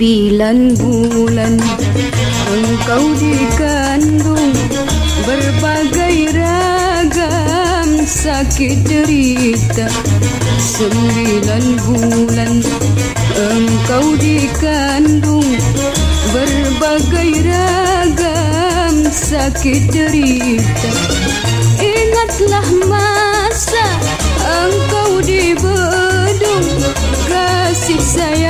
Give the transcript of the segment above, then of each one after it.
Sembilan bulan engkau dikandung Berbagai ragam sakit derita. Sembilan bulan engkau dikandung Berbagai ragam sakit derita. Ingatlah masa engkau dibedung Kasih sayangnya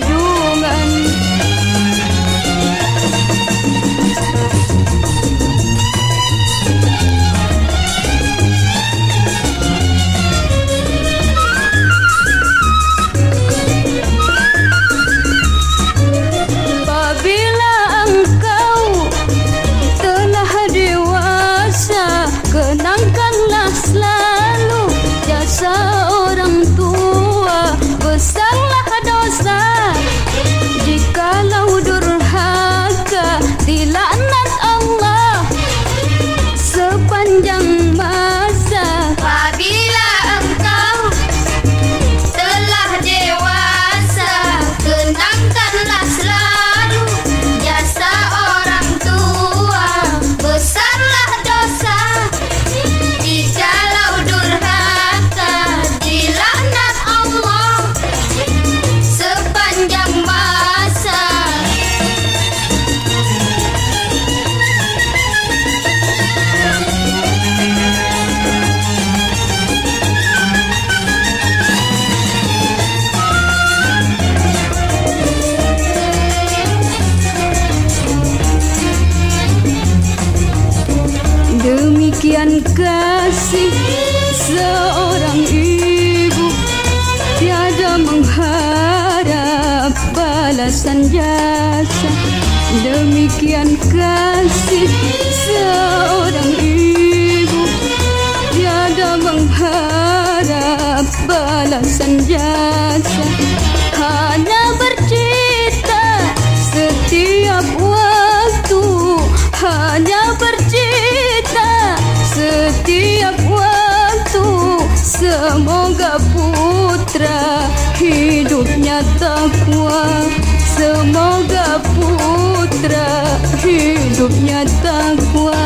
dalam balasan jasa Demikian kasih seorang ibu. Tiada mengharap balasan jasa Hanya bercita setiap waktu. Hanya bercita setiap waktu. Semoga putra hidupnya takwa Semoga putra hidupnya takwa